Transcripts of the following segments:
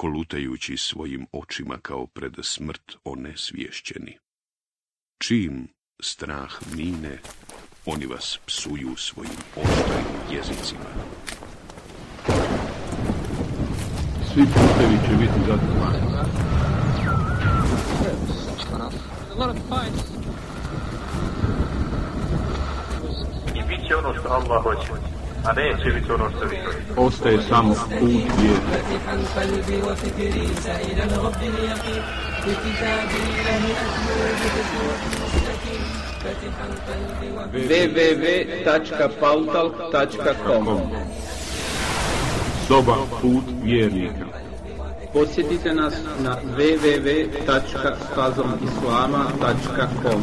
kolutajući svojim očima kao pred smrt onesvješćeni. Čim strah mine, oni vas psuju svojim oštrim jezicima. Svi putevi će biti zatvorani. I bit će ono što Allah hoće, a neće biti ono što vi Ostaje samo put vjeru. www.pautalk.com Soba put vjernika Posjetite nas na www.fazomislama.com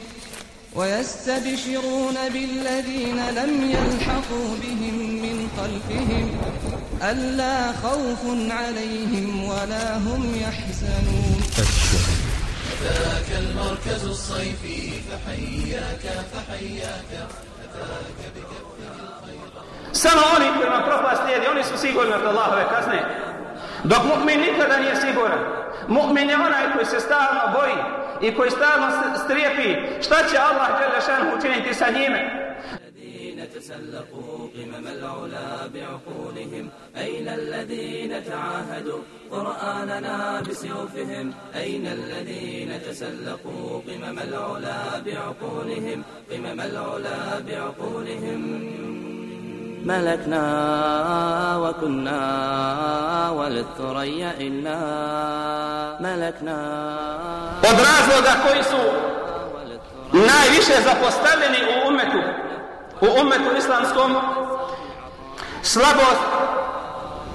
ويستبشرون بالذين لم يلحقوا بهم من خلفهم ألا خوف عليهم ولا هم يحزنون Samo oni kojima propast slijedi, oni su sigurni od Allahove kazne. Dok mu'min nikada nije siguran. Mu'min je onaj koji se stalno boji i koji stalno strijepi šta će Allah Đelešanu učiniti sa njime. تسلقوا قمم العلا بعقولهم أين الذين تعاهدوا؟ قرآننا بسيوفهم أين الذين تسلقوا قمم العلا بعقولهم؟ قمم العلا بعقولهم. ملكنا وكنا وللثريا إنا ملكنا Od razloga koji su najviše zapostavljeni u umetu, u umetu islamskom, slabost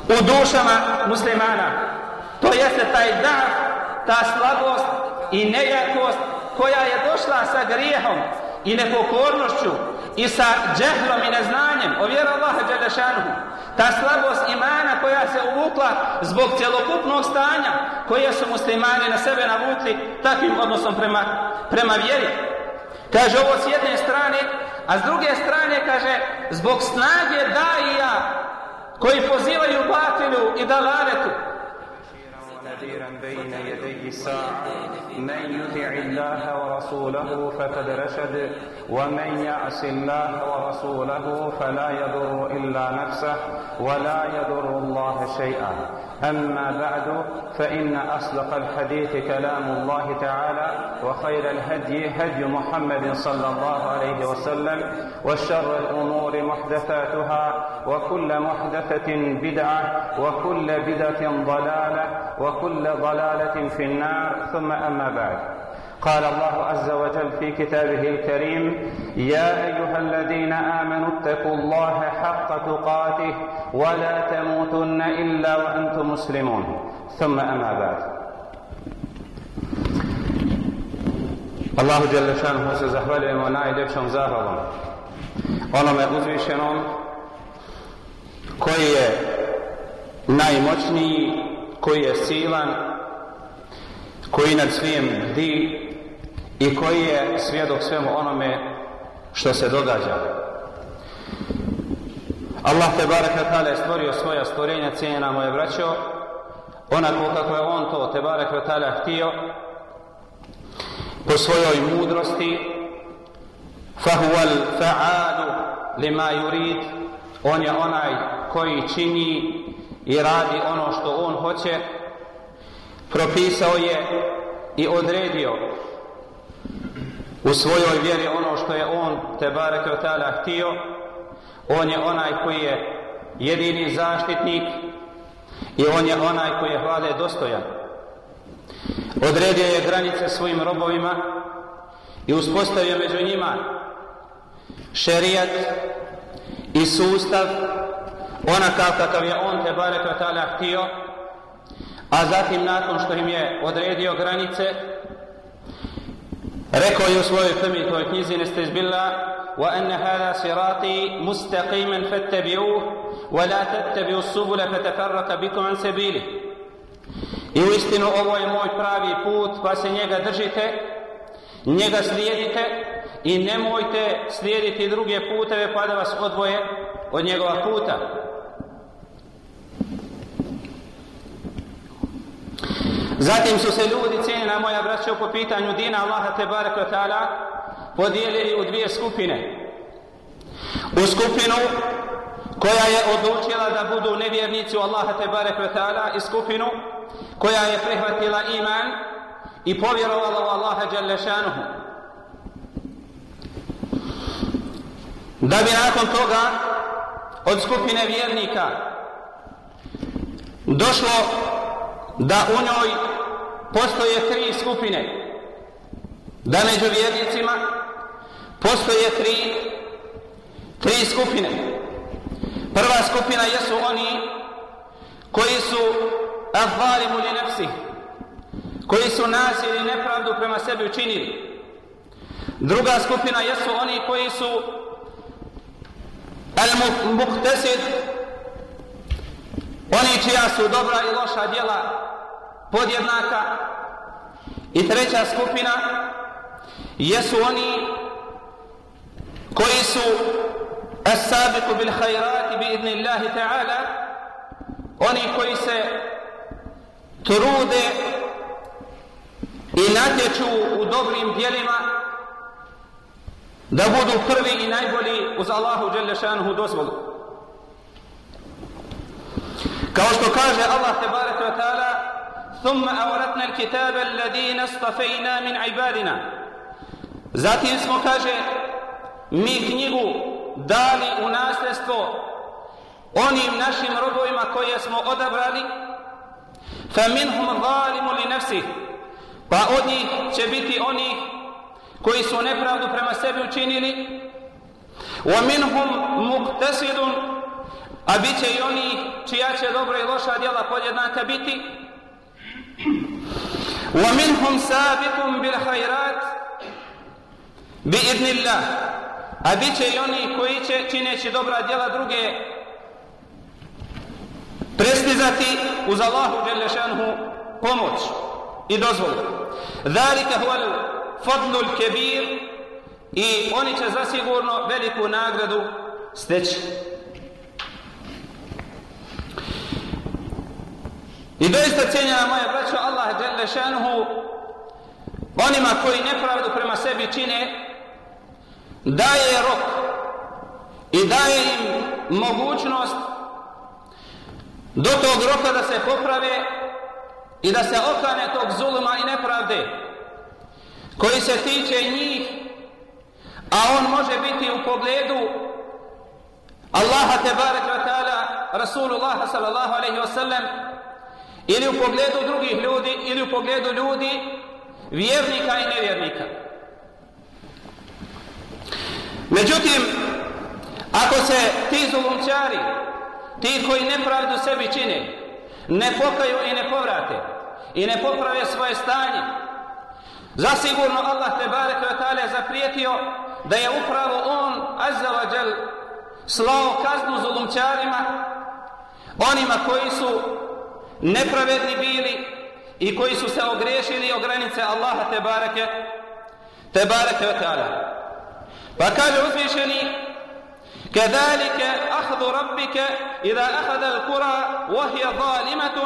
u dušama muslimana. To jeste taj dar, ta slabost i nejakost koja je došla sa grijehom i nepokornošću i sa džehlom i neznanjem o vjeru Allaha Đelešanuhu. Ta slabost imana koja se uvukla zbog cjelokupnog stanja koje su muslimani na sebe navukli takvim odnosom prema, prema vjeri. Kaže ovo s jedne strane, a s druge strane kaže zbog snage daija koji pozivaju batilu i dalaretu نذيرا بين يدي الساعة. من يطع الله ورسوله فقد رشد ومن يعص الله ورسوله فلا يضر إلا نفسه ولا يضر الله شيئا. أما بعد فإن أصدق الحديث كلام الله تعالى وخير الهدي هدي محمد صلى الله عليه وسلم وشر الأمور محدثاتها وكل محدثة بدعة وكل بدعة ضلالة وكل ضلالة في النار ثم أما بعد. قال الله عز وجل في كتابه الكريم يا أيها الذين آمنوا اتقوا الله حق تقاته ولا تموتن إلا وأنتم مسلمون ثم أما بعد Allahu Đelešanuhu se zahvaljujemo najljepšom zahvalom. Onome uzvišenom koji je najmoćniji, koji je silan, koji nad svijem bdi i koji je svjedok svemu onome što se događa. Allah te baraka ta'ala je stvorio svoja stvorenja, cijenjena moje braćo, onako kako je on to te baraka ta'ala htio, po svojoj mudrosti, fahuval fa'alu lima yurid, on je onaj koji čini i radi ono što on hoće, propisao je i odredio u svojoj vjeri ono što je on te barek ta'ala htio on je onaj koji je jedini zaštitnik i on je onaj koji je hvale dostojan. Odredio je granice svojim robovima i uspostavio među njima šerijat i sustav onakav kakav je on te barek vatala htio a zatim nakon što im je odredio granice rekao je u svojoj plemitoj knjizi Nestezbilla وأن هذا صراطي مستقيما فاتبعوه ولا تتبعوا السبل فتفرق بكم عن سبيله I u istinu ovo je moj pravi put, pa se njega držite, njega slijedite i nemojte slijediti druge puteve pa da vas odvoje od njegova puta. Zatim su se ljudi, cijena moja braća, po pitanju dina Allaha te barek ta'ala podijelili u dvije skupine. U skupinu koja je odlučila da budu nevjernici u Allaha te barek ta'ala i skupinu koja je prihvatila iman i povjerovala u Allaha jalla. Da bi nakon toga od skupine vjernika došlo da u njoj postoje tri skupine. Da među vjernicima postoje tri tri skupine. Prva skupina jesu oni koji su ahvalimu li nefsi koji su nasilje i nepravdu prema sebi učinili. Druga skupina jesu oni koji su al-muqtasid oni čija su dobra i loša djela podjednaka. I treća skupina jesu oni koji su as-sabiqu bil khairati bi idni Allahi ta'ala. Oni koji se trude i natječu u dobrim dijelima da budu prvi i najbolji uz Allahu dželle dozvolu. kao što kaže Allah tebareke ve taala ثم أورثنا الكتاب الذين اصطفينا من عبادنا Zatim smo, kaže, mi knjigu dali u nasljedstvo onim našim robovima koje smo odabrali fa minhum zalimu li nafsi pa od njih će biti oni koji su nepravdu prema sebi učinili wa minhum muqtasidun a bit će i oni čija će dobra i loša djela podjednaka biti wa minhum sabiqun bil khairat bi idnillah a bit će i oni koji će čineći dobra djela druge prestizati uz Allahu Đelešanhu pomoć i dozvolu. Zalika huwa fadlul kebir i oni će zasigurno veliku nagradu steći. I doista cijenjena moja braćo Allah Đelešanhu onima koji nepravdu prema sebi čine daje rok i daje im mogućnost do tog roka da se poprave i da se okane tog zuluma i nepravde koji se tiče njih a on može biti u pogledu Allaha te barek wa ta'ala Rasulullah sallallahu alaihi wa sallam ili u pogledu drugih ljudi ili u pogledu ljudi vjernika i nevjernika. Međutim, ako se ti zulumčari, ti koji nepravdu sebi čine, ne pokaju i ne povrate i ne poprave svoje stanje, zasigurno Allah te barek ve ta'ala zaprijetio da je upravo on, azza wa džel, slao kaznu zulumčarima, onima koji su nepravedni bili i koji su se ogrešili o granice Allaha te bareke, te bareke ve ta'ala. فقال uzvišeni كذلك أخذ ربك إذا أخذ القرى وهي ظالمة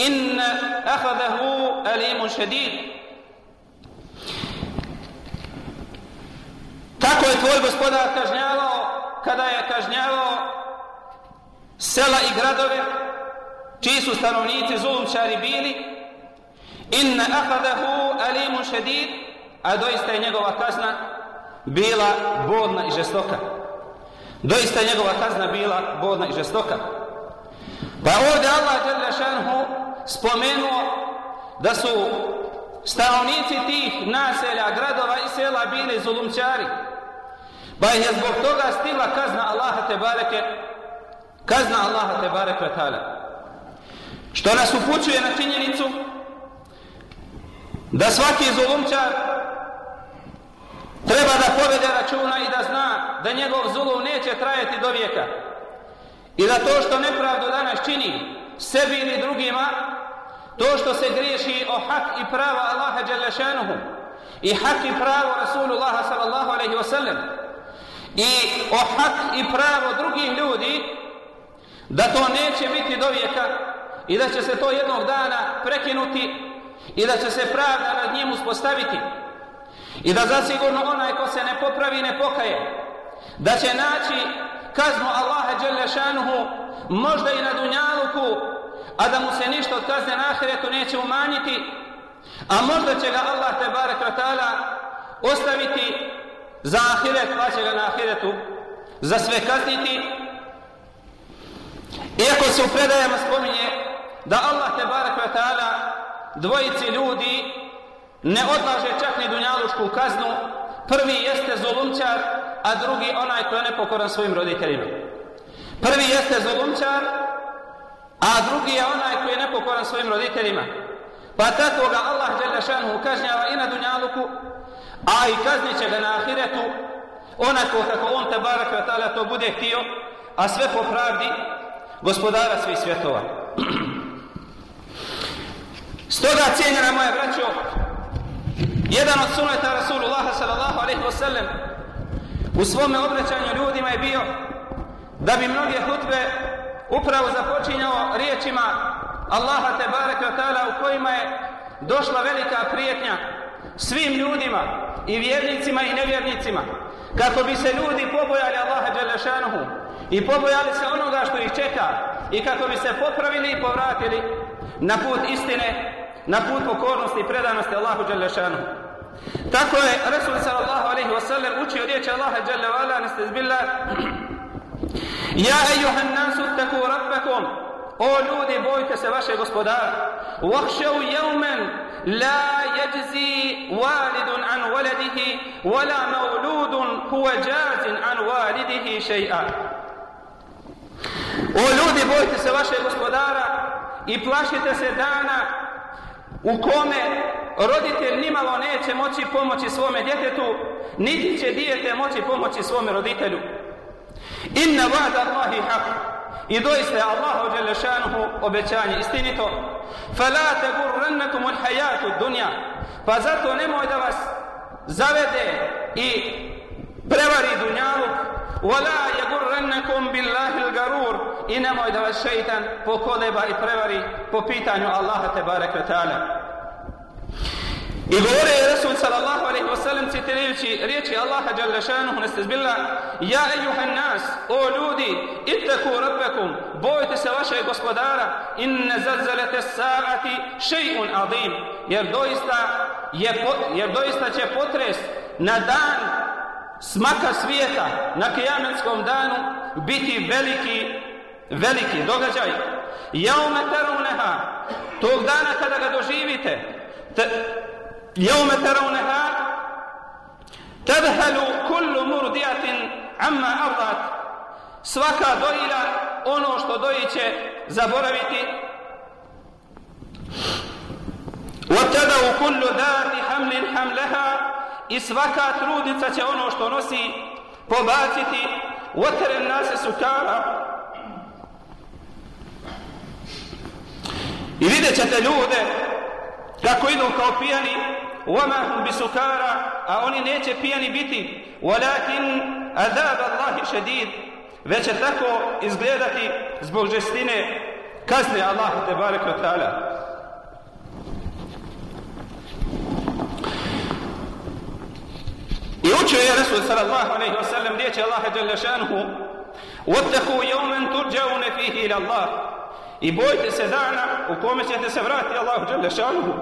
إن أخذه أليم شديد Tako je tvoj gospodar kažnjavao kada je kažnjavao sela i gradove čiji su stanovnici zulumčari bili inna ahadahu alimun šedid a doista je njegova kazna bila bolna i žestoka. doista njegova kazna bila bolna i žestoka. Pa ovdje Allah Đelešanhu spomenuo da su stanovnici tih naselja, gradova i sela bili zulumčari. Pa je zbog toga stigla kazna Allaha te bareke, kazna Allaha te bareke ta'ala. Što nas upućuje na činjenicu da svaki zulumčar treba da povede računa i da zna da njegov zulum neće trajati do vijeka. I da to što nepravdu danas čini sebi ili drugima, to što se griješi o hak i pravo Allaha Đalešanuhu i hak i pravo Rasulullaha sallallahu alaihi wasallam i o hak i pravo drugih ljudi, da to neće biti do vijeka i da će se to jednog dana prekinuti i da će se pravda nad njim uspostaviti. I da zasigurno onaj ko se ne popravi ne pokaje. Da će naći kaznu Allaha Đelešanuhu možda i na Dunjaluku a da mu se ništa od kazne na ahiretu neće umanjiti a možda će ga Allah te barek ta'ala ostaviti za ahiret pa će ga na ahiretu za sve kazniti. Iako se u predajama spominje da Allah te barek ta'ala dvojici ljudi ne odlaže čak ni dunjalušku kaznu. Prvi jeste zulumčar a drugi onaj ko je nepokoran svojim roditeljima. Prvi jeste zulumčar a drugi je onaj koji je nepokoran svojim roditeljima. Pa tako ga Allah Đelešanu kažnjava i na dunjaluku a i kaznit će ga na ahiretu. Onako kako on te barak to bude htio a sve po pravdi gospodara svih svjetova. Stoga cijenjena moja braćo, jedan od suneta Rasulullaha sallallahu alaihi wa sallam u svome obraćanju ljudima je bio da bi mnoge hutbe upravo započinjao riječima Allaha te barek wa ta'ala u kojima je došla velika prijetnja svim ljudima i vjernicima i nevjernicima kako bi se ljudi pobojali Allaha Đelešanuhu i pobojali se onoga što ih čeka i kako bi se popravili i povratili na put istine, na put pokornosti i predanosti Allahu Đelešanu. Tako je Resul sallallahu alaihi wa sallam učio riječi Allaha Đele wa ala nastezbillah Ja ejuhan nasu taku rabbakum O ljudi, bojte se vaše gospodara. Vahšav jevmen la jeđzi validun an waladihi wala mauludun huwa jazin an walidihi še'a. O ljudi, bojte se vaše gospodara i plašite se dana u kome roditelj nimalo neće moći pomoći svome djetetu, niti će dijete moći pomoći svome roditelju. Inna vada Allahi haq. I doista je Allahu Đelešanuhu obećanje istinito. Fala te gurrannakum ul hajatu dunja. Pa zato nemoj da vas zavede i prevari dunjaluk ولا يغرنكم بالله الغرور i nemoj da vas šeitan pokoleba i prevari po pitanju Allaha I govore je Resul sallallahu alaihi wasallam citirajući riječi Allaha jalla šanuhu nestezbilla Ja ejuhan nas, o ljudi, ittaku rabbekum, bojte se vašeg gospodara inne zazalete sa'ati še'un adim jer doista, je, jer doista će potres na dan smaka svijeta na kijamenskom danu biti veliki, veliki događaj. Jaume teruneha, tog dana kada ga doživite, te, jaume teruneha, tadhalu kullu murdijatin amma ardat, svaka dojila ono što dojiće zaboraviti, وَتَدَوْ كُلُّ ذَاتِ حَمْلٍ حَمْلَهَا i svaka trudnica će ono što nosi pobaciti oteren nase sukara i vidjet ćete ljude kako idu kao pijani وَمَا bi sukara a oni neće pijani biti وَلَكِنْ أَذَابَ اللَّهِ شَدِيد već će tako izgledati zbog žestine kazne Allahu te barek wa ta'ala učio je Resul sallallahu alaihi wa sallam riječi Allaha jalla šanuhu وَتَّقُوا يَوْمًا تُرْجَوْنَ فِيهِ إِلَى اللَّهِ I bojte se dana u kome ćete se vratiti Allahu jalla šanuhu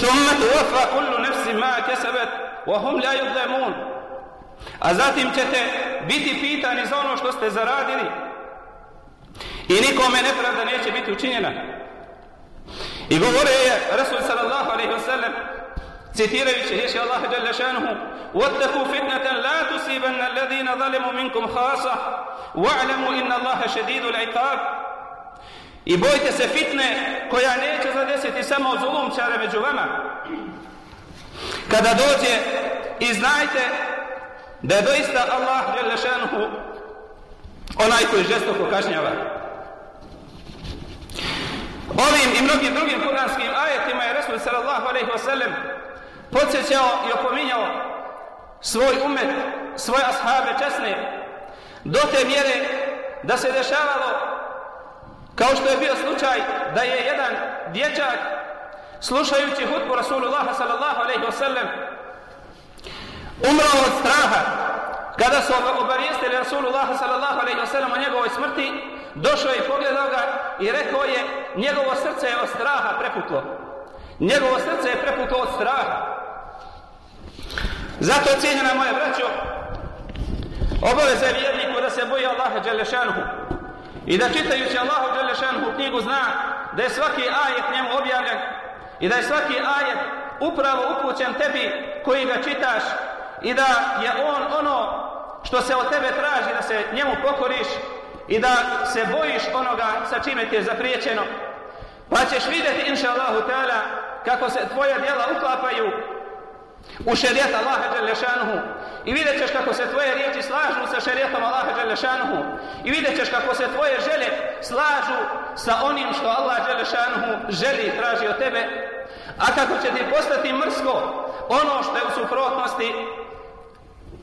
ثُمَّ تُوَفَّى كُلُّ نَفْسٍ مَا كَسَبَتْ وَهُمْ لَا يُظْلَمُونَ A zatim ćete biti pitani za ono što ste zaradili. I nikome nepravda neće biti učinjena. I govore je Rasul sallallahu alaihi wa sallam citirajući riječi Allah jalla šanuhu وَاتَّقُوا فِتْنَةً لَا تُسِيبَنَّ الَّذِينَ ظَلِمُوا مِنْكُمْ خَاصَةً وَاعْلَمُوا إِنَّ اللَّهَ شَدِيدُ الْعِقَابِ I bojte se fitne koja neće zadesiti samo zulumčare među vama. Kada dođe i znajte da je doista Allah jalla šanuhu onaj koji žestoko kažnjava. Ovim i mnogim drugim kuranskim ajetima je Resul sallallahu alaihi wasallam podsjećao i opominjao svoj umet, svoje ashabe česne do te mjere da se dešavalo kao što je bio slučaj da je jedan dječak slušajući hutbu Rasulullah sallallahu alaihi wasallam umrao od straha kada su obavijestili Rasulullah sallallahu alaihi wasallam o njegovoj smrti došao i pogledao ga i rekao je njegovo srce je od straha preputlo njegovo srce je preputlo od straha zato cijenjena moja braćo obaveza je vjerniku da se boji Allaha Đelešanuhu i da čitajući Allahu Đelešanuhu knjigu zna da je svaki ajet njemu objavljen i da je svaki ajet upravo upućen tebi koji ga čitaš i da je on ono što se od tebe traži da se njemu pokoriš i da se bojiš onoga sa čime ti je zapriječeno. Pa ćeš vidjeti inša Allahu ta'ala kako se tvoja djela uklapaju u šerijat Allaha Đelešanuhu i vidjet ćeš kako se tvoje riječi slažu sa šerijatom Allaha Đelešanuhu i vidjet ćeš kako se tvoje želje slažu sa onim što Allah Đelešanuhu želi i traži od tebe. A kako će ti postati mrsko ono što je u suprotnosti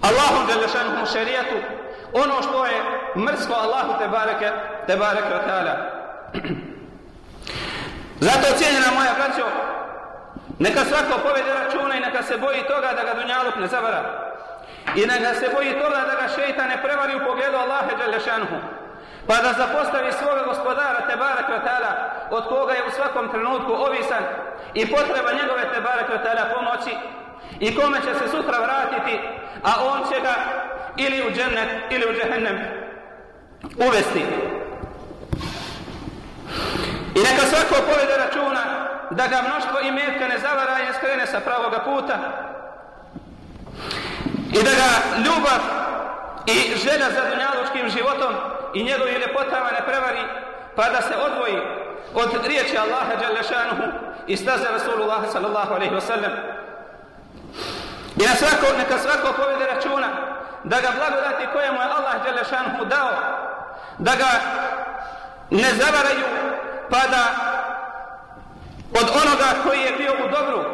Allahom Đelešanuhu šerijatu ono što je mrsko Allahu te bareke te bareke ta'ala. Zato cijenjena moja braćo neka svako povede računa i neka se boji toga da ga dunjaluk ne zavara i neka se boji toga da ga šeita ne prevari u pogledu Allahe Đelešanuhu pa da zapostavi svoga gospodara te Kvetala, od koga je u svakom trenutku ovisan i potreba njegove te Kvetala pomoći i kome će se sutra vratiti a on će ga ili u džennet ili u džehennem uvesti. I neka svako povede računa da ga mnoštvo i metka ne zavara i skrene sa pravoga puta i da ga ljubav i želja za dunjalučkim životom i njegovim ljepotama ne prevari pa da se odvoji od riječi Allaha Đalešanuhu i staze Rasulullah sallallahu alaihi wa sallam. I na svako, neka svako povede računa da ga blagodati koje mu je Allah Đalešanuhu dao, da ga ne zavaraju, pa da od onoga koji je bio u dobru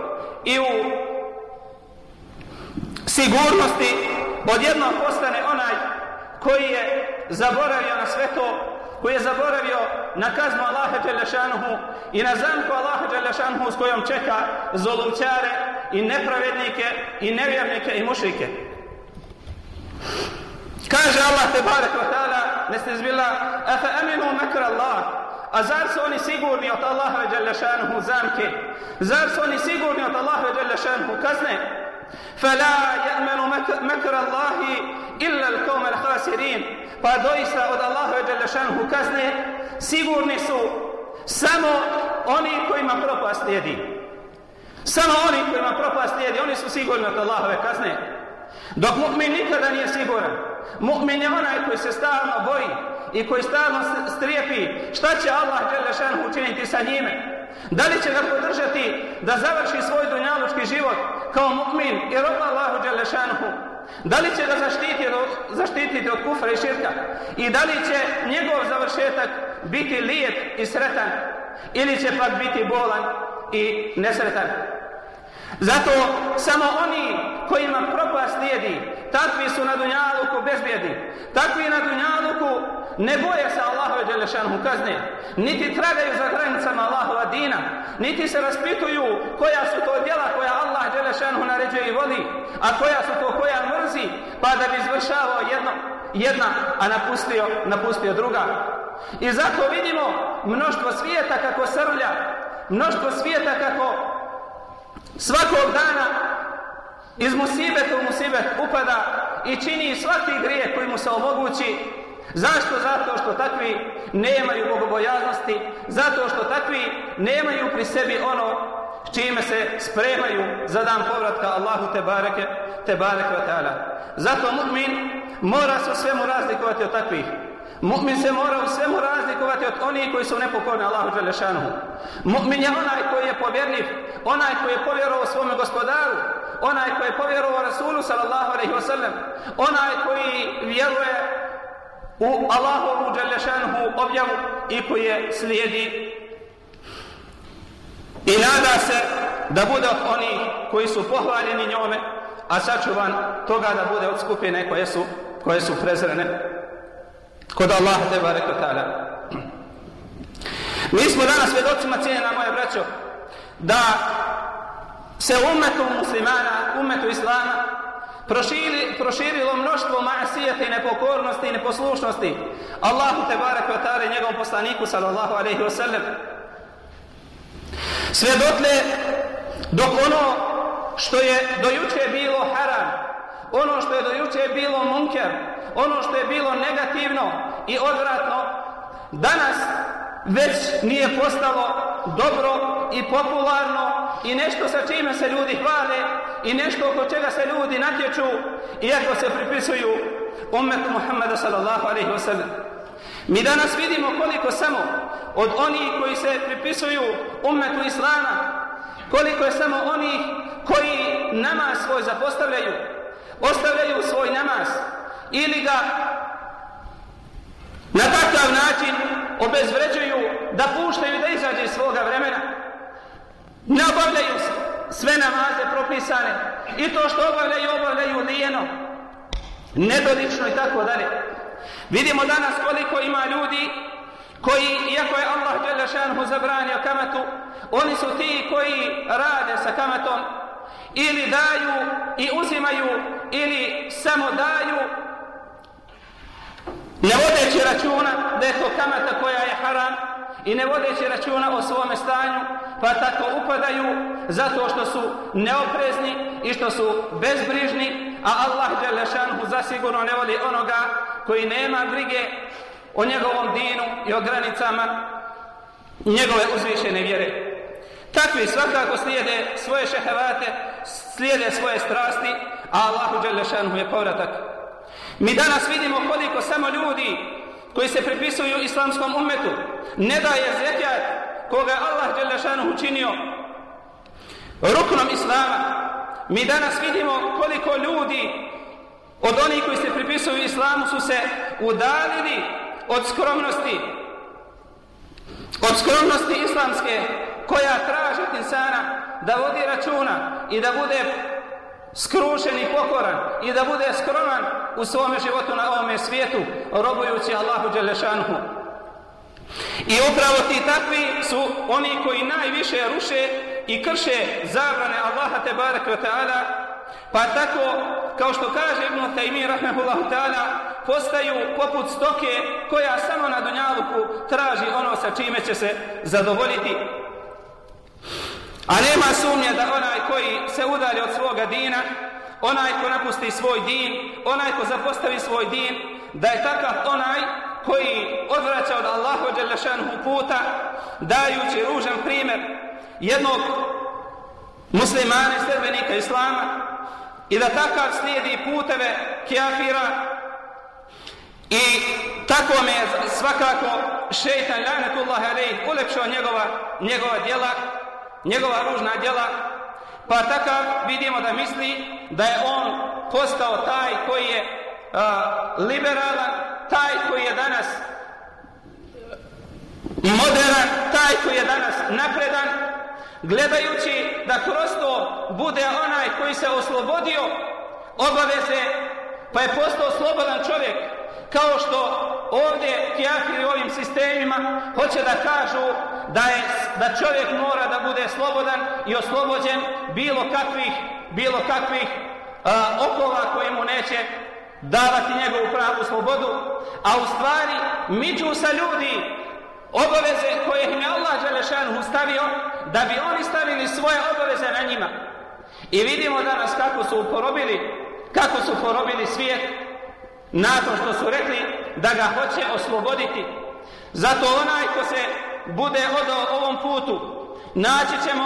i u sigurnosti odjedno postane onaj koji je zaboravio na sve to, koji je zaboravio na kaznu Allaha Đelešanuhu i na zamku Allaha Đelešanuhu s kojom čeka zolumčare i nepravednike i nevjernike i mušrike. Kaže Allah te barek wa ta'ala, nestizbila, afa aminu makra Allah, a zar su oni sigurni od Allaha ve Đelešanuhu zamke? Zar su oni sigurni od Allaha ve Đelešanuhu kazne? فلا يأمن مكر الله إلا القوم الخاسرين pa doista od Allaha dželle šanehu kazne sigurni su samo oni kojima propast slijedi samo oni kojima propast slijedi oni su sigurni od Allahove kazne dok mu'min nikada nije siguran mu'min je onaj koji se stalno boji i koji stalno strijepi šta će Allah dželle učiniti sa njime Da li će ga podržati da završi svoj dunjalučki život kao mu'min i rob Allahu Đelešanuhu? Da li će ga zaštiti, zaštititi od kufra i širka? I da li će njegov završetak biti lijep i sretan? Ili će pak biti bolan i nesretan? Zato samo oni kojima propast slijedi, takvi su na dunjaluku bezbjedni. Takvi na dunjaluku ne boje se Allahove Đelešanhu kazne, niti tragaju za granicama Allahova dina, niti se raspituju koja su to djela koja Allah Đelešanhu naređuje i voli, a koja su to koja mrzi, pa da bi izvršavao jedno, jedna, a napustio, napustio druga. I zato vidimo mnoštvo svijeta kako srlja, mnoštvo svijeta kako svakog dana iz musibeta u musibet upada i čini svaki grijeh koji mu se omogući. Zašto? Zato što takvi nemaju bogobojaznosti, zato što takvi nemaju pri sebi ono čime se spremaju za dan povratka Allahu te bareke, te bareke wa ta'ala. Zato mu'min mora se svemu razlikovati od takvih. Mu'min se mora u svemu razlikovati od onih koji su nepokorni Allahu Đelešanuhu. Mu'min je onaj koji je povjerniv, onaj koji je povjerovao svome gospodaru, onaj koji je povjerovao Rasulu sallallahu alaihi wasallam, onaj koji vjeruje u Allahovu Đelešanuhu objavu i koji je slijedi i nada se da bude od onih koji su pohvaljeni njome, a sačuvan toga da bude od skupine koje su, koje su prezrene kod Allaha te barek ta'ala. Mi smo danas svjedocima cijena moje braćo da se umetu muslimana, umetu islama proširi, proširilo mnoštvo masijeta i nepokornosti i neposlušnosti Allahu te barek ta'ala i njegovom poslaniku sallallahu alaihi wa sallam. Sve dotle dok ono što je dojuče bilo haram, ono što je dojuče bilo munker, ono što je bilo negativno i odvratno, danas već nije postalo dobro i popularno i nešto sa čime se ljudi hvale i nešto oko čega se ljudi natječu iako se pripisuju ummetu Muhammeda sallallahu alaihi wa sallam. Mi danas vidimo koliko samo od onih koji se pripisuju ummetu Islama, koliko je samo onih koji namaz svoj zapostavljaju, ostavljaju svoj namaz ili ga na takav način obezvređuju da puštaju da izađe iz svoga vremena. Ne obavljaju sve namaze propisane i to što obavljaju, obavljaju lijeno, nedolično i tako dalje. Vidimo danas koliko ima ljudi koji, iako je Allah Đelešanhu zabranio kamatu, oni su ti koji rade sa kamatom ili daju i uzimaju ili samo daju ne vodeći računa da je to kamata koja je haram i ne vodeći računa o svome stanju pa tako upadaju zato što su neoprezni i što su bezbrižni a Allah Đelešanhu zasigurno ne voli onoga koji nema brige o njegovom dinu i o granicama njegove uzvišene vjere. Takvi svakako slijede svoje šehevate, slijede svoje strasti, a Allahu Đelešanhu je povratak. Mi danas vidimo koliko samo ljudi koji se pripisuju islamskom umetu ne daje zekijat koga je Allah Đelešanu učinio ruknom islama. Mi danas vidimo koliko ljudi od onih koji se pripisuju islamu su se udalili od skromnosti od skromnosti islamske koja traži od insana da vodi računa i da bude skrušen i pokoran i da bude skroman u svome životu na ovome svijetu robujući Allahu Đelešanhu i upravo ti takvi su oni koji najviše ruše i krše zabrane Allaha te barek ta'ala Pa tako, kao što kaže Ibn Taymi rahmehullahu ta'ala, postaju poput stoke koja samo na dunjaluku traži ono sa čime će se zadovoljiti. A nema sumnje da onaj koji se udalje od svoga dina, onaj ko napusti svoj din, onaj ko zapostavi svoj din, da je takav onaj koji odvraća od Allahu Đelešanhu puta, dajući ružan primjer jednog muslimana i sredbenika Islama, i da takav slijedi puteve kjafira i tako me svakako šeitan lanetullahi alaih ulepšao njegova, njegova djela njegova ružna djela pa takav vidimo da misli da je on postao taj koji je uh, liberalan taj koji je danas e, modern taj koji je danas napredan gledajući da kroz to bude onaj koji se oslobodio obaveze pa je postao slobodan čovjek kao što ovdje kjafiri ovim sistemima hoće da kažu da, je, da čovjek mora da bude slobodan i oslobođen bilo kakvih bilo kakvih a, okova koje mu neće davati njegovu pravu slobodu a u stvari miđu sa ljudi obaveze koje im je Allah Đelešanu stavio da bi oni stavili svoje obaveze na njima. I vidimo danas kako su uporobili kako su porobili svijet nakon što su rekli da ga hoće osloboditi. Zato onaj ko se bude odao ovom putu, naći ćemo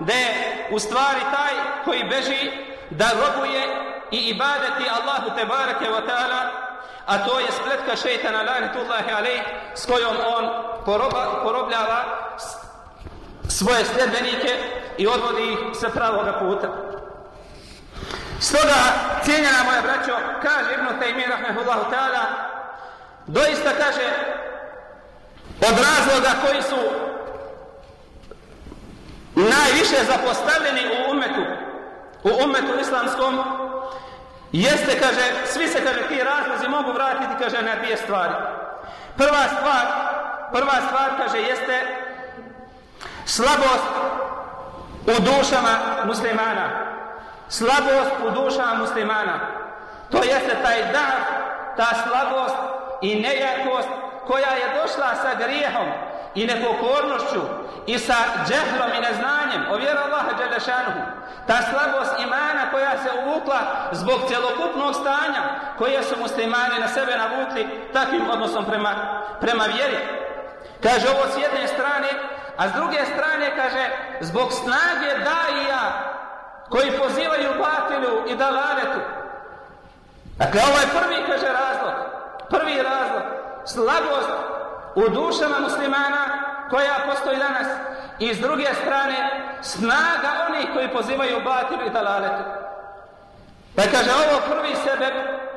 da je u stvari taj koji beži da robuje i ibadeti Allahu te barake wa ta'ala, a to je spletka šeitana lanetullahi alaih s kojom on poroba, porobljava svoje sljedbenike i odvodi ih sa pravoga puta. Stoga, cijenjena moja braćo, kaže Ibn Taymi rahmehullahu ta'ala, doista kaže, od razloga koji su najviše zapostavljeni u umetu, u umetu islamskom, jeste, kaže, svi se, kaže, ti razlozi mogu vratiti, kaže, na dvije stvari. Prva stvar, prva stvar, kaže, jeste slabost u dušama muslimana. Slabost u dušama muslimana. To jeste taj dar, ta slabost i nejakost koja je došla sa grijehom i nepokornošću i sa džehlom i neznanjem o vjeru Allaha Đelešanuhu. Ta slabost imana koja se uvukla zbog celokupnog stanja koje su muslimani na sebe navukli takvim odnosom prema, prema vjeri. Kaže ovo s jedne strane, a s druge strane kaže zbog snage daija koji pozivaju batilu i dalanetu. Dakle, ovo je prvi, kaže, razlog. Prvi razlog. Slabost u dušama muslimana koja postoji danas i s druge strane snaga onih koji pozivaju batilu i dalaretu. Pa kaže ovo prvi sebe,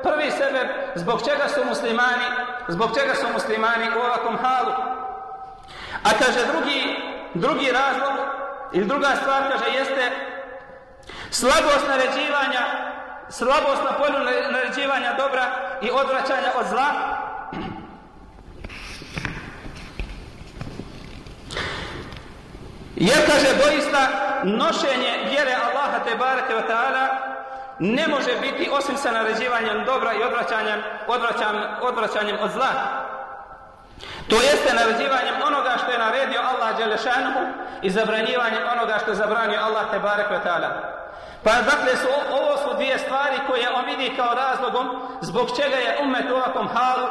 prvi sebe zbog čega su muslimani, zbog čega su muslimani u ovakvom halu. A kaže drugi, drugi razlog ili druga stvar kaže jeste slabost naređivanja, slabost na polju naređivanja dobra i odvraćanja od zla. Jer kaže doista nošenje vjere Allaha te bareke ve taala ne može biti osim sa naređivanjem dobra i odvraćanjem, odvraćanjem, odvraćanjem od zla. To jeste naređivanjem onoga što je naredio Allah Đelešanuhu i zabranjivanjem onoga što je zabranio Allah te barek ve ta'ala. Pa dakle su, ovo su dvije stvari koje on vidi kao razlogom zbog čega je umet u ovakvom halu,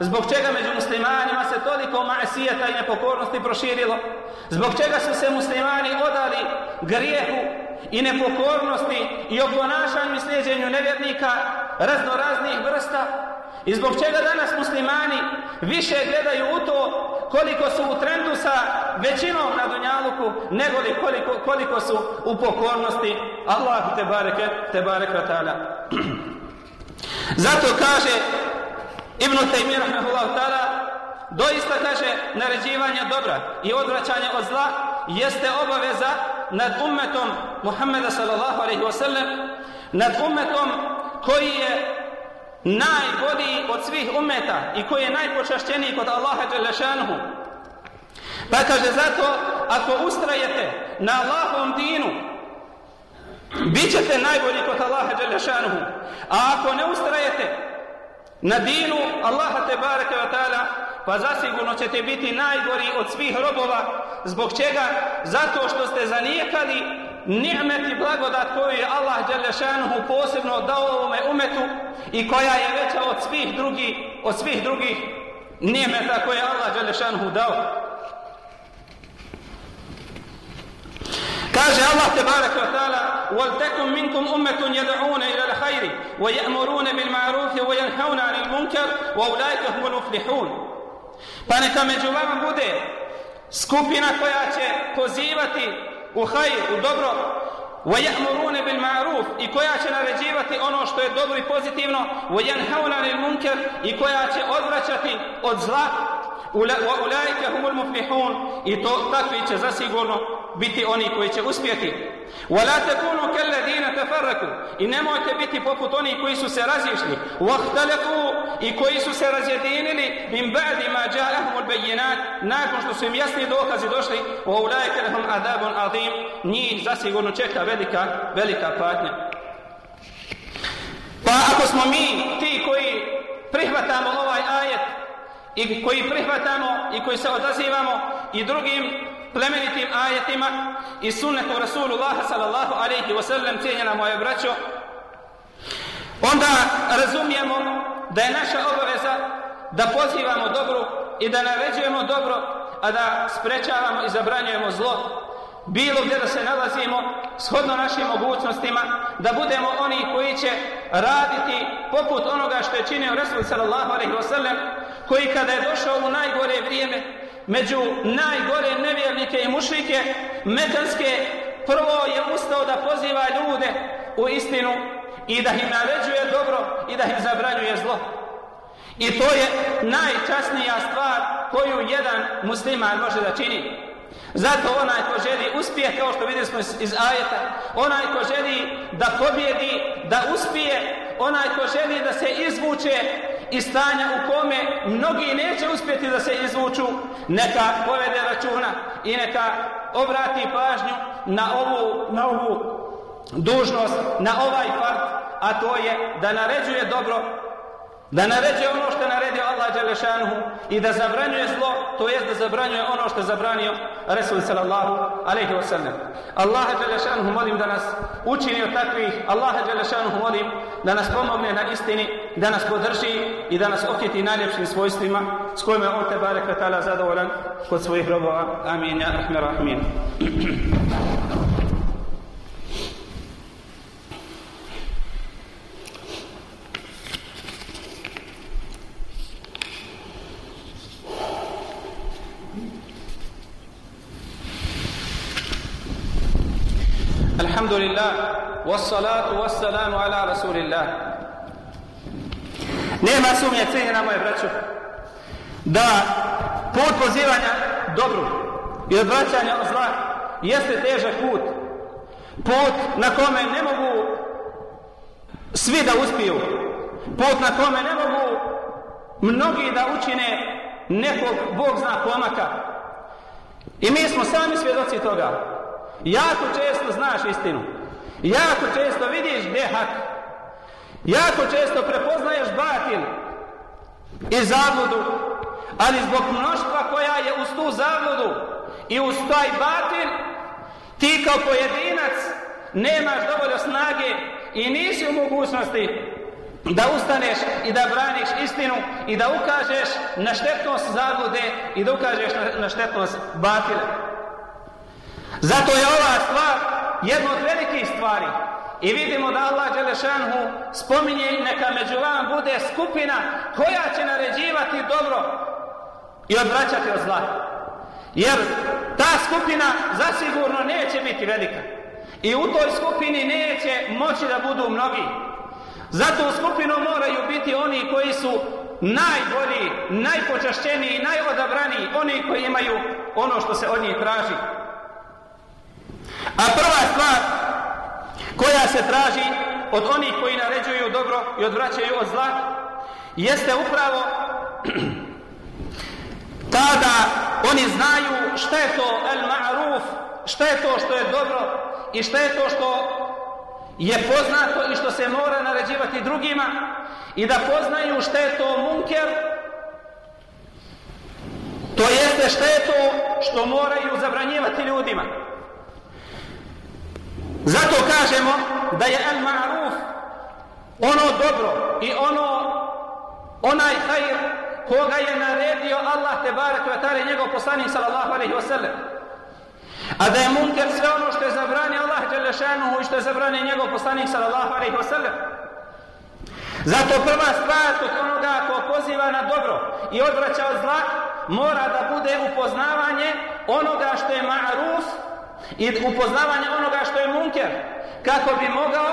zbog čega među muslimanima se toliko masijeta i nepokornosti proširilo, zbog čega su se muslimani odali grijehu i nepokornosti i oponašanju i sljeđenju nevjernika razno raznih vrsta, I zbog čega danas muslimani više gledaju u to koliko su u trendu sa većinom na Dunjaluku, nego li koliko, koliko su u pokornosti Allahu te bareke, te bareke ta'ala. Zato kaže Ibn Taymi rahmehullahu ta'ala, doista kaže naređivanje dobra i odvraćanje od zla jeste obaveza nad ummetom Muhammeda sallallahu alaihi ve sellem nad ummetom koji je najbolji od svih umeta i koji je najpočašćeniji kod Allaha Đelešanuhu. Pa kaže zato, ako ustrajete na Allahom dinu, bit ćete najbolji kod Allaha Đelešanuhu. A ako ne ustrajete na dinu Allaha te bareke wa ta'ala, pa zasigurno ćete biti najgori od svih robova. Zbog čega? Zato što ste zanijekali nimet i blagodat koju je Allah Đelešanuhu posebno dao ovome umetu i koja je veća od svih drugih, od svih drugih nimeta koje je Allah Đelešanuhu dao. Kaže Allah tebara kao ta'ala وَلْتَكُمْ مِنْكُمْ أُمَّةٌ يَدْعُونَ إِلَى الْحَيْرِ وَيَأْمُرُونَ بِالْمَعْرُوفِ وَيَنْحَوْنَ عَنِ الْمُنْكَرِ وَأُولَيْكَ هُمُ الْمُفْلِحُونَ Pa neka među vama bude skupina koja će pozivati u hajr, u dobro, وَيَأْمُرُونَ بِالْمَعْرُوفِ i koja će naređivati ono što je dobro i pozitivno, وَيَنْهَوْنَ عَنِ الْمُنْكَرِ i koja će odvraćati od zla, وَأُولَٰئِكَ هُمُ الْمُفْلِحُونَ i to takvi će zasigurno biti oni koji će uspjeti. وَلَا تَكُونُوا كَالَّذِينَ تَفَرَّكُوا I nemojte biti poput onih koji su se razišli. وَاخْتَلَفُوا I koji su se razjedinili min ba'di ma ja'ahum bijenat nakon što su im jasni dokazi došli o ulajke kerehom adabun azim njih zasigurno čeka velika velika patnja. Pa ako smo mi ti koji prihvatamo ovaj ajet i koji prihvatamo i koji se odazivamo i drugim plemenitim ajetima i sunnetu Rasulullah sallallahu alaihi wa sallam cijenjena moje braćo onda razumijemo da je naša obaveza da pozivamo dobro i da naređujemo dobro, a da sprečavamo i zabranjujemo zlo bilo gdje da se nalazimo, shodno našim mogućnostima, da budemo oni koji će raditi poput onoga što je činio Resul sallallahu alaihi wa sallam, koji kada je došao u najgore vrijeme, među najgore nevjernike i mušrike, metanske, prvo je ustao da poziva ljude u istinu i da im naređuje dobro i da im zabranjuje zlo. I to je najčasnija stvar koju jedan musliman može da čini. Zato onaj ko želi uspije, kao što vidjeli smo iz ajeta, onaj ko želi da pobjedi, da uspije, onaj ko želi da se izvuče iz stanja u kome mnogi neće uspjeti da se izvuču, neka povede računa i neka obrati pažnju na ovu, na ovu dužnost, na ovaj part, a to je da naređuje dobro, da naređe ono što naredio Allah Đelešanuhu i da zabranjuje zlo, to jest da zabranjuje ono što zabranio Resul sallallahu alaihi wa sallam. Allah Đelešanuhu molim da nas učini od takvih, Allah Đelešanuhu molim da nas pomogne na istini, da nas podrži i da nas okiti najljepšim svojstvima s kojima je on te barek ta'ala zadovoljan kod svojih robova. Amin, ja rahmi rahmin. الحمد لله والصلاة والسلام على رسول الله Nema sumnje, cijenjena moje braćo, da put pozivanja dobru i odvraćanja od zla jeste težak put. Put na kome ne mogu svi da uspiju. Put na kome ne mogu mnogi da učine nekog Bog zna pomaka. I mi smo sami svjedoci toga. Jako često znaš istinu. Jako često vidiš gdje hak. Jako često prepoznaješ batil i zabludu. Ali zbog mnoštva koja je uz tu zabludu i uz taj batil, ti kao pojedinac nemaš dovoljno snage i nisi u mogućnosti da ustaneš i da braniš istinu i da ukažeš na štetnost zablude i da ukažeš na, na štetnost batile. Zato je ova stvar jednu od velikih stvari. I vidimo da Allah Đelešanhu spominje neka među vam bude skupina koja će naređivati dobro i odvraćati od zla. Jer ta skupina zasigurno neće biti velika. I u toj skupini neće moći da budu mnogi. Zato u skupinu moraju biti oni koji su najbolji, najpočašćeniji, najodabraniji, oni koji imaju ono što se od njih traži. A prva stvar koja se traži od onih koji naređuju dobro i odvraćaju od zla jeste upravo tada oni znaju šta je to el ma'ruf, šta je to što je dobro i šta je to što je poznato i što se mora naređivati drugima i da poznaju šta je to munker to jeste šta je to što moraju zabranjivati ljudima. Zato kažemo da je al ma'ruf ono dobro i ono onaj hajr koga je naredio Allah te barek ve ta'ala njegov poslanik sallallahu alejhi ve sellem. A da je munker sve ono što je zabranio Allah dželle šanehu i što je zabranio njegov poslanik sallallahu alejhi ve sellem. Zato prva stvar kod onoga ko poziva na dobro i odvraća od zla mora da bude upoznavanje onoga što je ma'ruf i upoznavanje onoga što je munker kako bi mogao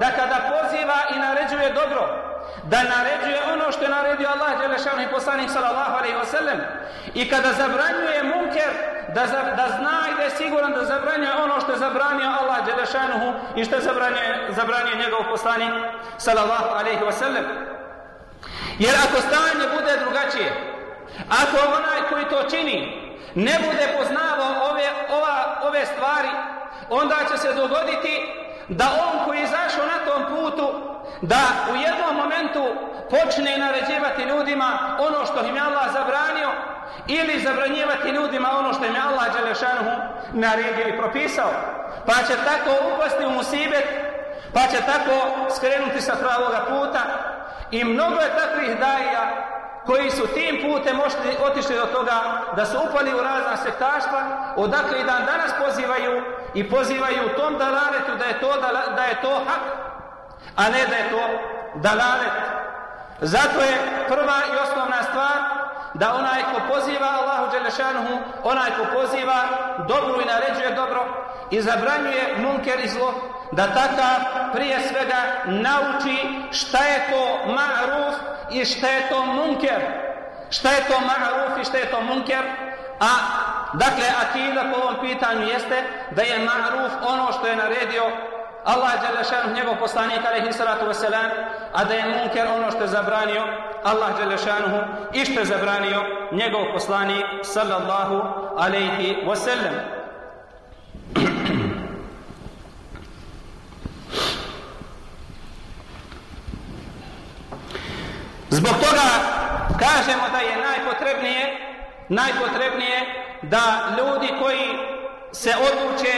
da kada poziva i naređuje dobro da naređuje ono što je naredio Allah Đelešanu i poslanik sallallahu alaihi wasallam i kada zabranjuje munker da, za, da zna i da je siguran da zabranjuje ono što je zabranio Allah Đelešanuhu i što je zabranio, zabranio njegov poslanik sallallahu alaihi wasallam jer ako stanje bude drugačije ako onaj koji to čini ne bude poznavao ove, ova, ove stvari, onda će se dogoditi da on koji je izašao na tom putu, da u jednom momentu počne naređivati ljudima ono što im je Allah zabranio, ili zabranjivati ljudima ono što im je Allah Đelešanuhu naredio i propisao. Pa će tako upasti u musibet pa će tako skrenuti sa pravoga puta i mnogo je takvih daja koji su tim putem ošli, otišli do toga da su upali u razna sektaštva, odakle i dan danas pozivaju i pozivaju u tom dalaretu da je to, da je to hak, a ne da je to dalaret. Zato je prva i osnovna stvar da onaj ko poziva Allahu Đelešanuhu, onaj ko poziva dobro i naređuje dobro i zabranjuje munker i zlo, da takav prije svega nauči šta je to ma'ruf i šta je to munker. Šta je to ma'ruf i šta je to munker? A, dakle, akida po ovom pitanju jeste da je ma'ruf ono što je naredio Allah je šanu njegov poslanik alaihi salatu wasalam, a da je munker ono što je zabranio Allah je šanu i što je zabranio njegov poslanik sallallahu alaihi wasalam. Zbog toga kažemo da je najpotrebnije najpotrebnije da ljudi koji se odluče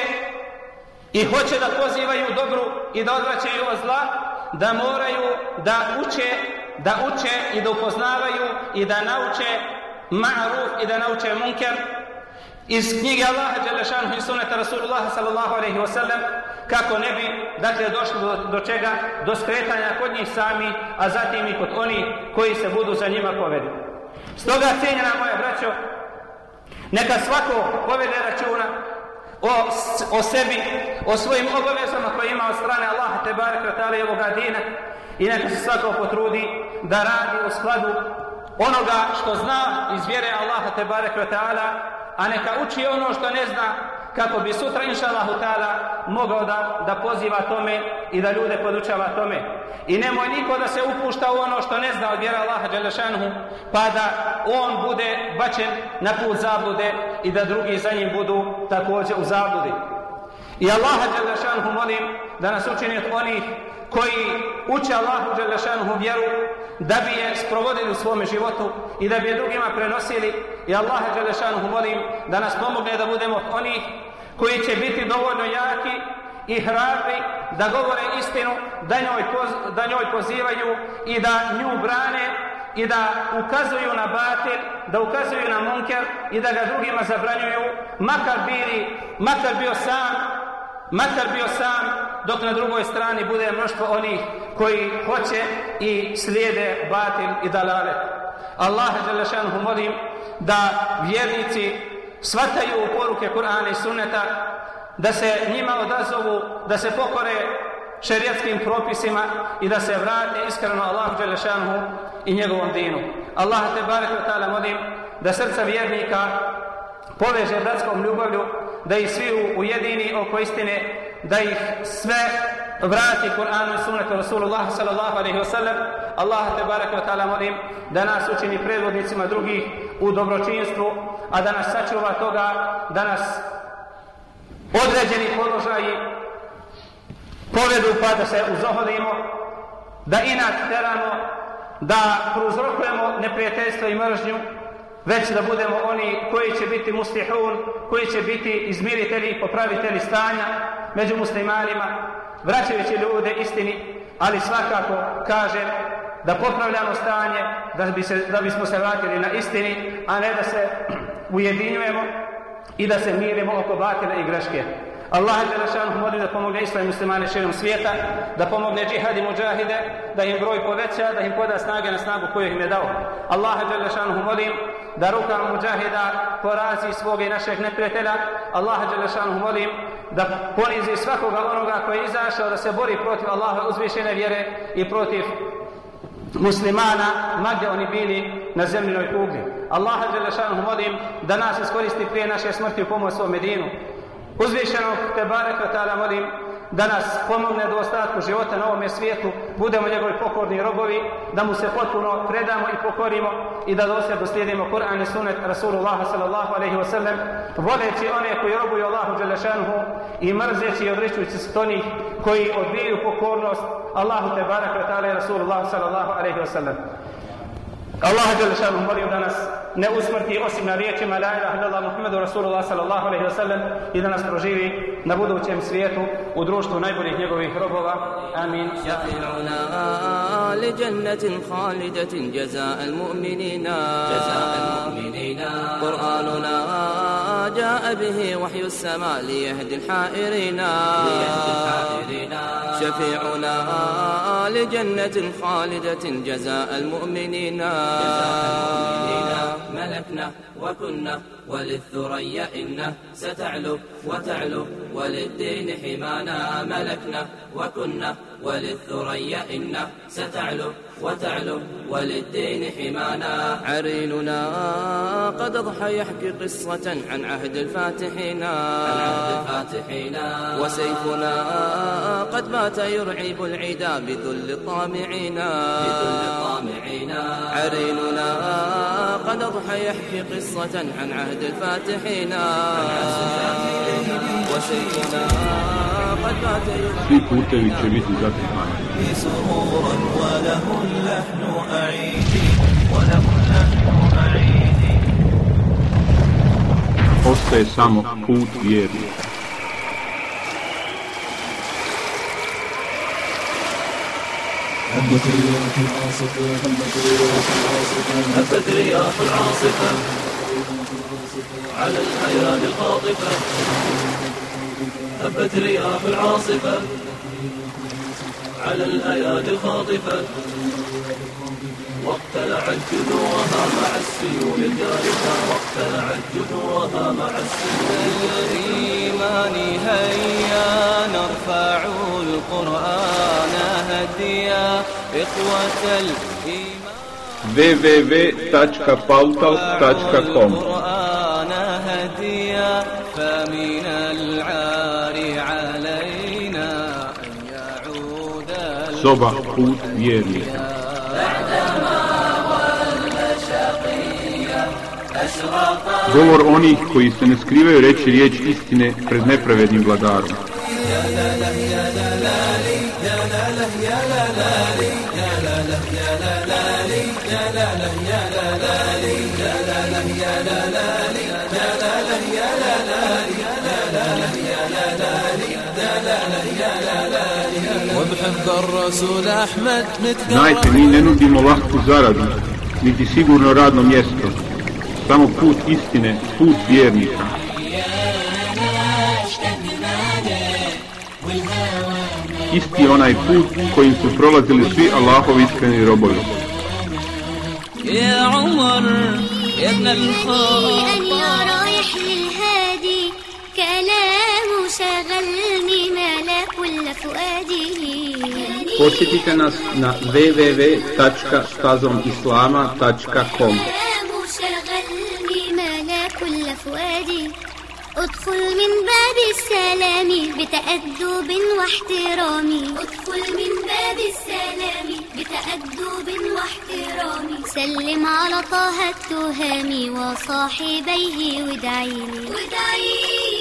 i hoće da pozivaju dobru i da odvraćaju od zla, da moraju da uče, da uče i da upoznavaju i da nauče ma'ruf i da nauče munker. Iz knjige Allaha Đelešanu i suneta Rasulullah sallallahu alaihi wa sallam kako ne bi dakle došlo do, do čega? Do skretanja kod njih sami a zatim i kod oni koji se budu za njima povedi stoga cijenjena moja braćo neka svako povede računa o, o sebi, o svojim obavezama koje ima od strane Allaha te barek i ovoga dina. I neka se svako potrudi da radi u skladu onoga što zna iz vjere Allaha te barek a neka uči ono što ne zna kako bi sutra inša Allahu ta'ala mogao da, da poziva tome i da ljude podučava tome. I nemoj niko da se upušta u ono što ne zna od vjera Allaha Đelešanhu, pa da on bude bačen na put zablude i da drugi za njim budu također u zabludi. I Allaha Đelešanhu molim da nas učini od onih koji uče Allahu Đelešanhu vjeru da bi je sprovodili u svome životu i da bi je drugima prenosili i Allah Đelešanhu molim da nas pomogne da budemo oni koji će biti dovoljno jaki i hrabri da govore istinu, da njoj, poz, da njoj pozivaju i da nju brane i da ukazuju na batil, da ukazuju na munker i da ga drugima zabranjuju, makar bili, makar bio sam, makar bio sam, dok na drugoj strani bude mnoštvo onih koji hoće i slijede batil i dalale. Allah Đelešanhu molim da vjernici svataju poruke Kur'ana i Sunneta, da se njima odazovu, da se pokore šerijatskim propisima i da se vrate iskreno Allahu Đelešanuhu i njegovom dinu. Allah te barek wa ta'ala molim da srca vjernika poveže bratskom ljubavlju, da ih svi ujedini oko istine, da ih sve vrati Kur'anu i sunnetu Rasulullah sallallahu alaihi wasallam. Allah te barek wa ta'ala molim da nas učini predvodnicima drugih u dobročinstvu, a da nas sačuva toga, da nas određeni položaji povedu pa da se uzohodimo, da inat teramo, da prouzrokujemo neprijateljstvo i mržnju, već da budemo oni koji će biti muslihun, koji će biti izmiritelji, popravitelji stanja među muslimanima, vraćajući ljude istini, ali svakako kažem da popravljamo stanje, da, bi se, da bismo se vratili na istini, a ne da se ujedinjujemo i da se mirimo oko batile i greške. Allah je Đelešanu molim da pomogne islam i muslimane širom svijeta, da pomogne džihad i muđahide, da im broj poveća, da im poda snage na snagu koju im je dao. Allah je Đelešanu molim da ruka muđahida porazi svog i našeg neprijatelja. Allah je Đelešanu molim da ponizi svakoga onoga koji je izašao da se bori protiv Allaha uzvišene vjere i protiv muslimana, ma gdje oni bili na zemljinoj kugli. Allah je molim da nas iskoristi prije naše smrti u pomoć svom Medinu. Uzvišenog te bareka ta'ala molim da nas pomogne do ostatku života na ovom svijetu, budemo njegovi pokorni robovi, da mu se potpuno predamo i pokorimo i da dosljedno slijedimo Kur'an i sunet Rasulullah sallallahu alaihi wasallam, voleći one koji robuju Allahu Đelešanuhu i mrzeći i odričujući se tonih koji odbiju pokornost Allahu te baraka ta'ala i Rasulullah sallallahu alaihi wasallam. Allah Đelešanuhu molio da nas ne usmrti osim na riječima La ilaha illallah Muhammedu Rasulullah sallallahu alaihi wa sallam i da nas proživi na budućem svijetu u društvu najboljih njegovih robova. Amin. شفيعنا لجنة خالدة جزاء المؤمنين جزاء المؤمنين قرآننا جاء به وحي السماء ليهدي الحائرين. شفيعنا لجنة خالدة جزاء المؤمنين. ملكنا وكنا وللثريا إنه ستعلو وتعلو وللدين حمانا. ملكنا وكنا وللثريا إنه ستعلو وتعلو وللدين حمانا. عريننا قد أضحى يحكي قصة عن عهد الفاتحين. عن عهد الفاتحين. وسيفنا قد بات يرعب العدا بذل الطامعين. بذل الطامعين. عريننا قد أضحى يحكي قصة عن عهد الفاتحين. وسيفنا قد بات يرعب Svi putevi će zatrpani. سرورا وله اللحن أعيدي وله اللحن أعيدي Ostaje samo put vjernika. هبت رياح العاصفة على الأياد الخاطفة هبت رياح العاصفة على الأياد الخاطفة. واقتلعت جذورها مع السيول الجارفة واقتلعت جذورها مع السيول الإيمان هيا نرفع القرآن هديا. إخوة الإيمان www.pautal.com القرآن هديا. فمن doba put vjernika. Govor onih koji se ne skrivaju reći riječ istine pred nepravednim vladarom. Ya la la la la la la la la la la Znajte, mi ne nudimo lahku zaradu, niti sigurno radno mjesto. Samo put istine, put vjernika. Isti je onaj put kojim su prolazili svi Allahovi iskreni robovi. يا عمر يا ابن أن الخطاب يا رايح للهادي كلام شغلني ملا كل فؤادي Posjetite nas na www.stazomislama.com ادخل من باب السلام بتأدب واحترام ادخل من باب السلام بتأدب واحترام سلم على طه التهامي وصاحبيه وادعيلي وادعيلي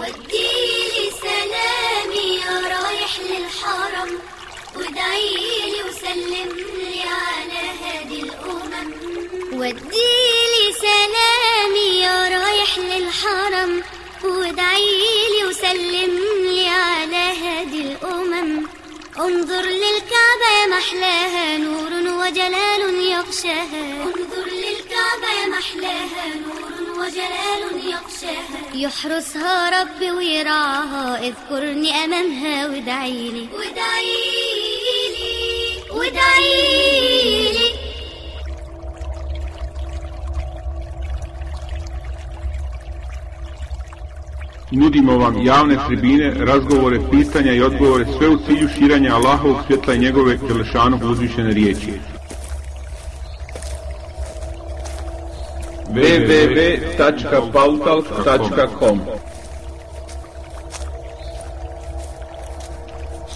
وديلي سلامي يا رايح للحرم. وادعيلي وسلم لي على هادي الأمم. وديلي سلامي يا رايح للحرم. وادعيلي وسلم لي على هادي الأمم. انظر للكعبة محلاها نور وجلال يغشاها. انظر محلاها نور وجلال يغشاها يحرسها ربي ويرعاها اذكرني أمامها وادعيلي وادعيلي وادعيلي Nudimo vam javne tribine, razgovore, pitanja i odgovore, sve u cilju širanja Allahovog svjetla i njegove Đelešanog uzvišene riječi. www.pautalk.com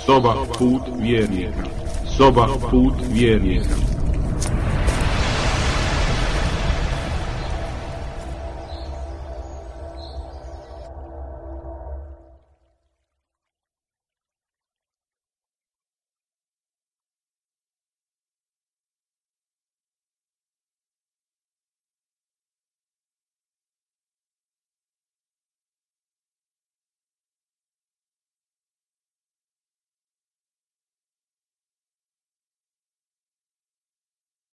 Soba put vjernika. Soba put vjernika.